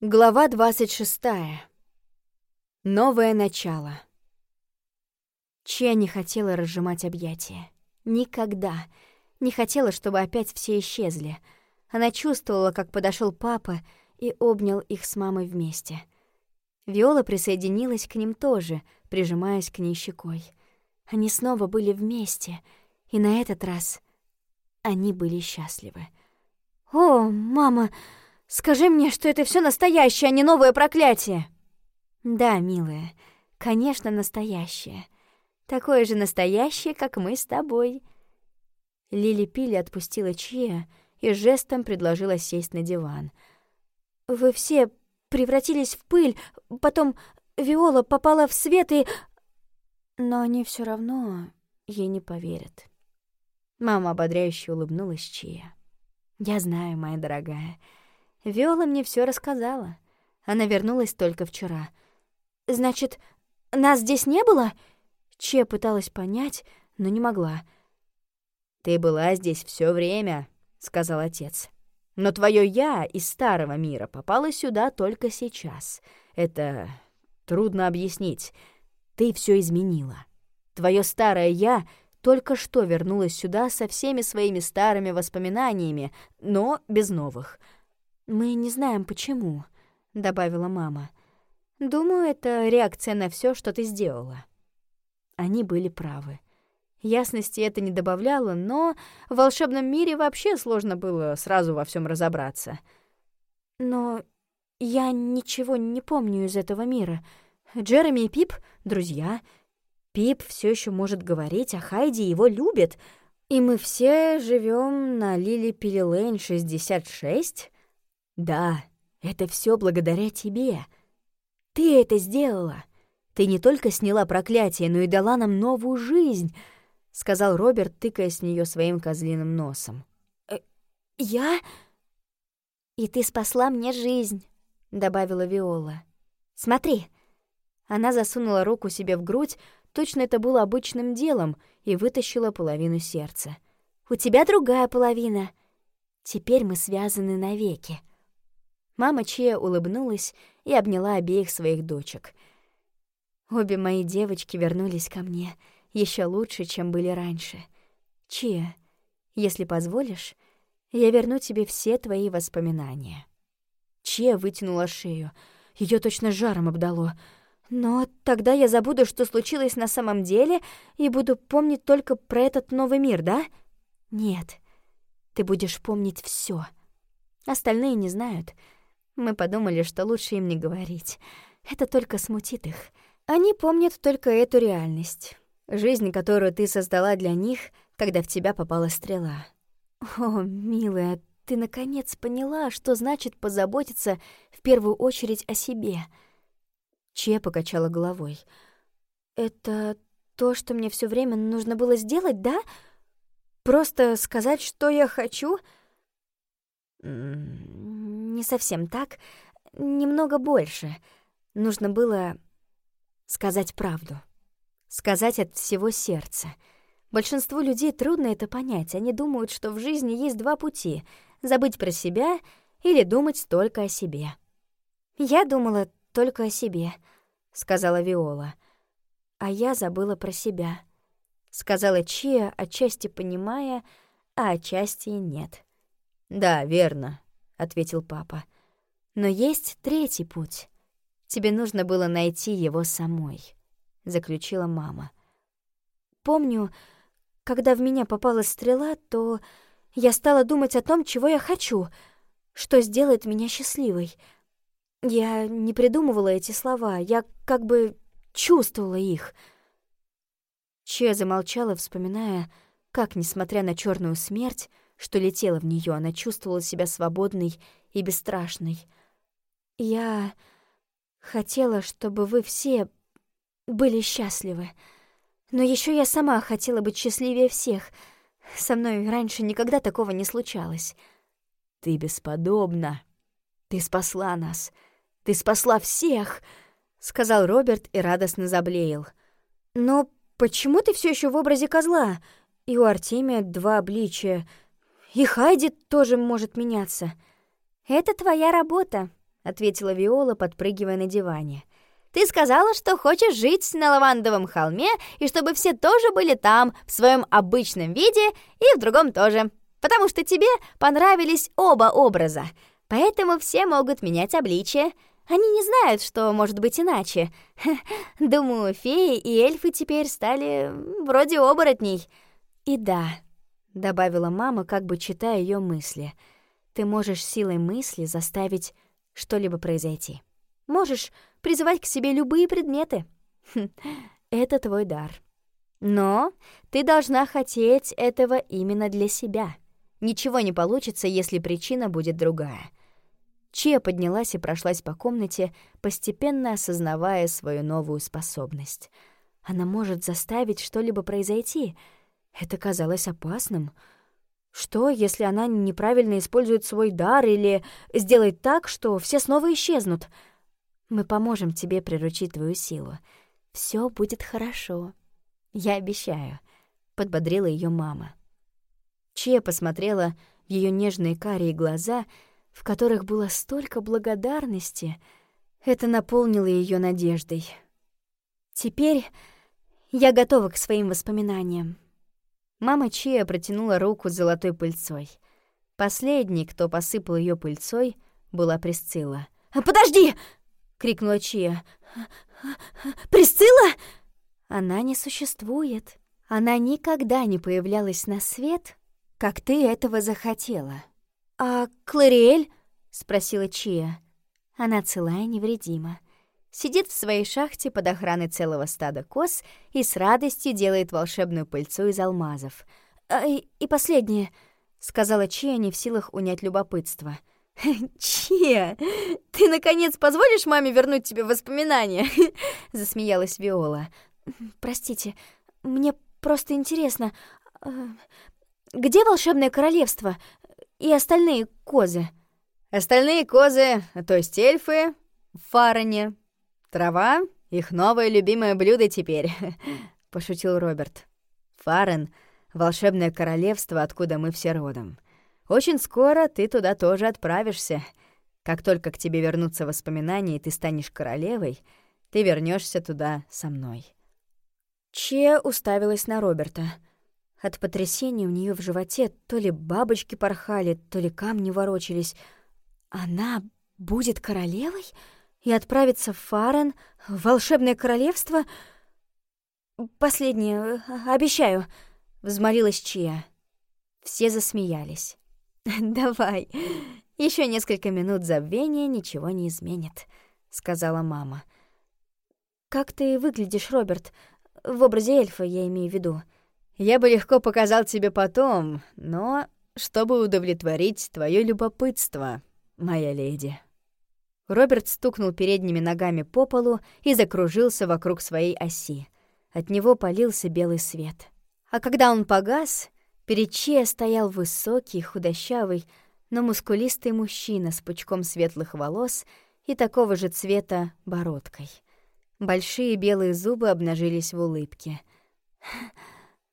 Глава 26. Новое начало. Чья не хотела разжимать объятия. Никогда. Не хотела, чтобы опять все исчезли. Она чувствовала, как подошел папа и обнял их с мамой вместе. Виола присоединилась к ним тоже, прижимаясь к ней щекой. Они снова были вместе, и на этот раз они были счастливы. «О, мама!» Скажи мне, что это все настоящее, а не новое проклятие. Да, милая, конечно, настоящее. Такое же настоящее, как мы с тобой. Лили Пили отпустила Чия и жестом предложила сесть на диван. Вы все превратились в пыль, потом Виола попала в свет и... Но они все равно ей не поверят. Мама ободряюще улыбнулась Чия. «Я знаю, моя дорогая, — Виола мне все рассказала. Она вернулась только вчера. «Значит, нас здесь не было?» Че пыталась понять, но не могла. «Ты была здесь все время», — сказал отец. «Но твое «я» из старого мира попало сюда только сейчас. Это трудно объяснить. Ты все изменила. Твое старое «я» только что вернулось сюда со всеми своими старыми воспоминаниями, но без новых — «Мы не знаем, почему», — добавила мама. «Думаю, это реакция на все, что ты сделала». Они были правы. Ясности это не добавляло, но в волшебном мире вообще сложно было сразу во всем разобраться. Но я ничего не помню из этого мира. Джереми и Пип — друзья. Пип все еще может говорить, а Хайди его любит. И мы все живем на Лили Пилилейн 66, да, это все благодаря тебе. Ты это сделала. Ты не только сняла проклятие, но и дала нам новую жизнь, сказал Роберт, тыкая с нее своим козлиным носом. «Э, я? И ты спасла мне жизнь, добавила Виола. Смотри. Она засунула руку себе в грудь, точно это было обычным делом, и вытащила половину сердца. У тебя другая половина. Теперь мы связаны навеки. Мама Чия улыбнулась и обняла обеих своих дочек. Обе мои девочки вернулись ко мне еще лучше, чем были раньше. Чия, если позволишь, я верну тебе все твои воспоминания. Чия вытянула шею. Ее точно жаром обдало. Но тогда я забуду, что случилось на самом деле, и буду помнить только про этот новый мир, да? Нет. Ты будешь помнить все. Остальные не знают — мы подумали, что лучше им не говорить. Это только смутит их. Они помнят только эту реальность. Жизнь, которую ты создала для них, когда в тебя попала стрела. О, милая, ты наконец поняла, что значит позаботиться в первую очередь о себе. Че покачала головой. Это то, что мне все время нужно было сделать, да? Просто сказать, что я хочу? Не совсем так, немного больше. Нужно было сказать правду. Сказать от всего сердца. Большинству людей трудно это понять. Они думают, что в жизни есть два пути — забыть про себя или думать только о себе. «Я думала только о себе», — сказала Виола. «А я забыла про себя», — сказала Чия, отчасти понимая, а отчасти нет. «Да, верно», ответил папа. Но есть третий путь. Тебе нужно было найти его самой, заключила мама. Помню, когда в меня попала стрела, то я стала думать о том, чего я хочу, что сделает меня счастливой. Я не придумывала эти слова, я как бы чувствовала их. Че замолчала, вспоминая, как, несмотря на черную смерть, что летела в нее, она чувствовала себя свободной и бесстрашной. «Я хотела, чтобы вы все были счастливы. Но еще я сама хотела быть счастливее всех. Со мной раньше никогда такого не случалось». «Ты бесподобна. Ты спасла нас. Ты спасла всех!» — сказал Роберт и радостно заблеял. «Но почему ты все еще в образе козла? И у Артемия два обличия — и Хайди тоже может меняться. Это твоя работа, ответила Виола, подпрыгивая на диване. Ты сказала, что хочешь жить на лавандовом холме и чтобы все тоже были там в своем обычном виде и в другом тоже, потому что тебе понравились оба образа. Поэтому все могут менять обличие. Они не знают, что может быть иначе. Думаю, феи и эльфы теперь стали вроде оборотней. И да, добавила мама, как бы читая ее мысли. Ты можешь силой мысли заставить что-либо произойти. Можешь призывать к себе любые предметы. Хм, это твой дар. Но ты должна хотеть этого именно для себя. Ничего не получится, если причина будет другая. Чия поднялась и прошлась по комнате, постепенно осознавая свою новую способность. Она может заставить что-либо произойти. Это казалось опасным. Что, если она неправильно использует свой дар или сделает так, что все снова исчезнут? Мы поможем тебе приручить твою силу. Все будет хорошо. Я обещаю, — подбодрила ее мама. Чия посмотрела в ее нежные карие глаза — в которых было столько благодарности, это наполнило ее надеждой. Теперь я готова к своим воспоминаниям. Мама Чия протянула руку с золотой пыльцой. Последний, кто посыпал ее пыльцой, была Присцилла. «Подожди!» — крикнула Чия. «Присцилла?» «Она не существует. Она никогда не появлялась на свет, как ты этого захотела». «А Клариэль?» — спросила Чия. Она целая невредима. Сидит в своей шахте под охраной целого стада коз и с радостью делает волшебную пыльцу из алмазов. «А, и, и последнее», — сказала Чия, не в силах унять любопытство. «Чия, ты, наконец, позволишь маме вернуть тебе воспоминания?» — засмеялась Виола. «Простите, мне просто интересно, а, где волшебное королевство? и остальные козы. Остальные козы, то есть эльфы, в Фароне. Трава — их новое любимое блюдо теперь, — пошутил Роберт. Фарен — волшебное королевство, откуда мы все родом. Очень скоро ты туда тоже отправишься. Как только к тебе вернутся воспоминания, и ты станешь королевой, ты вернешься туда со мной». Че уставилась на Роберта — от потрясения у нее в животе то ли бабочки порхали, то ли камни ворочались. Она будет королевой и отправится в Фарен, в волшебное королевство? Последнее, обещаю, взмолилась Чия. Все засмеялись. Давай. Еще несколько минут забвения ничего не изменит, сказала мама. Как ты выглядишь, Роберт? В образе эльфа я имею в виду. Я бы легко показал тебе потом, но чтобы удовлетворить твое любопытство, моя леди». Роберт стукнул передними ногами по полу и закружился вокруг своей оси. От него полился белый свет. А когда он погас, перед Чия стоял высокий, худощавый, но мускулистый мужчина с пучком светлых волос и такого же цвета бородкой. Большие белые зубы обнажились в улыбке.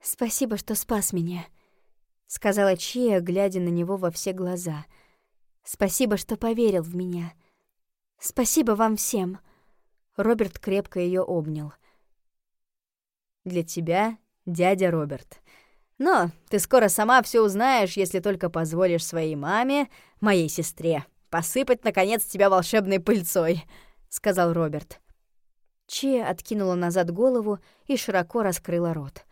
«Спасибо, что спас меня», — сказала Чия, глядя на него во все глаза. «Спасибо, что поверил в меня. Спасибо вам всем». Роберт крепко ее обнял. «Для тебя, дядя Роберт. Но ты скоро сама все узнаешь, если только позволишь своей маме, моей сестре, посыпать, наконец, тебя волшебной пыльцой», — сказал Роберт. Чия откинула назад голову и широко раскрыла рот.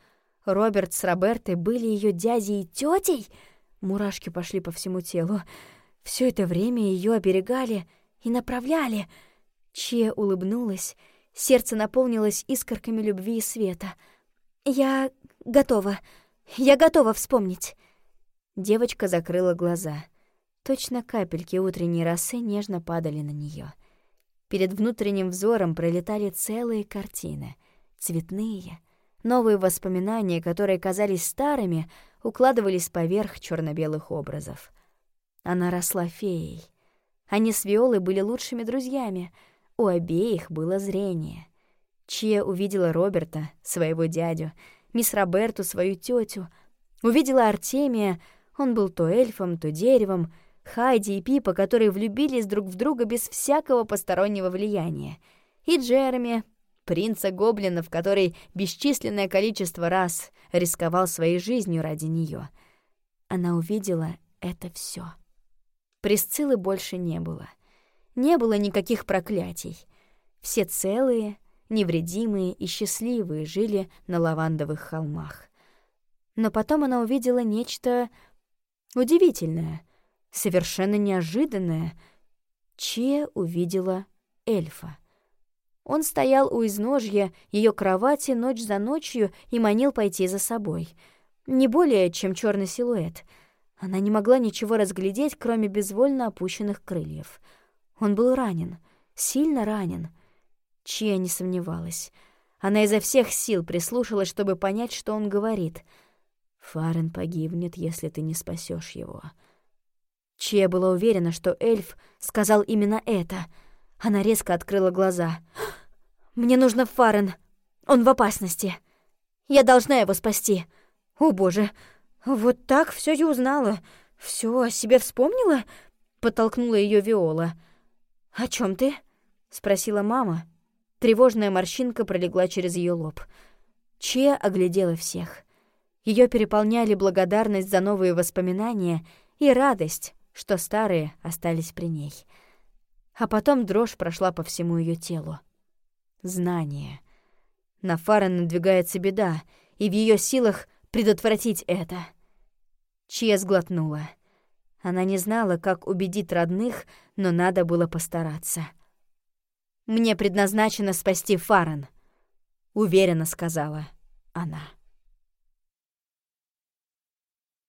Роберт с Робертой были ее дядей и тетей. Мурашки пошли по всему телу. Все это время ее оберегали и направляли. Че улыбнулась, сердце наполнилось искорками любви и света. «Я готова. Я готова вспомнить». Девочка закрыла глаза. Точно капельки утренней росы нежно падали на нее. Перед внутренним взором пролетали целые картины, цветные, Новые воспоминания, которые казались старыми, укладывались поверх черно белых образов. Она росла феей. Они с Виолой были лучшими друзьями. У обеих было зрение. Чия увидела Роберта, своего дядю, мисс Роберту, свою тетю. Увидела Артемия, он был то эльфом, то деревом, Хайди и Пипа, которые влюбились друг в друга без всякого постороннего влияния. И Джереми, принца гоблинов, который бесчисленное количество раз рисковал своей жизнью ради нее. Она увидела это все. Присциллы больше не было. Не было никаких проклятий. Все целые, невредимые и счастливые жили на лавандовых холмах. Но потом она увидела нечто удивительное, совершенно неожиданное. Че увидела эльфа. Он стоял у изножья ее кровати ночь за ночью и манил пойти за собой. Не более, чем черный силуэт. Она не могла ничего разглядеть, кроме безвольно опущенных крыльев. Он был ранен, сильно ранен. Чья не сомневалась. Она изо всех сил прислушалась, чтобы понять, что он говорит. «Фарен погибнет, если ты не спасешь его». Чья была уверена, что эльф сказал именно это — она резко открыла глаза. «Мне нужно Фарен. Он в опасности. Я должна его спасти. О, боже, вот так все и узнала. Все о себе вспомнила?» Подтолкнула ее Виола. «О чем ты?» — спросила мама. Тревожная морщинка пролегла через ее лоб. Че оглядела всех. Ее переполняли благодарность за новые воспоминания и радость, что старые остались при ней а потом дрожь прошла по всему ее телу. Знание. На Фарен надвигается беда, и в ее силах предотвратить это. Чья сглотнула. Она не знала, как убедить родных, но надо было постараться. «Мне предназначено спасти Фарен», — уверенно сказала она.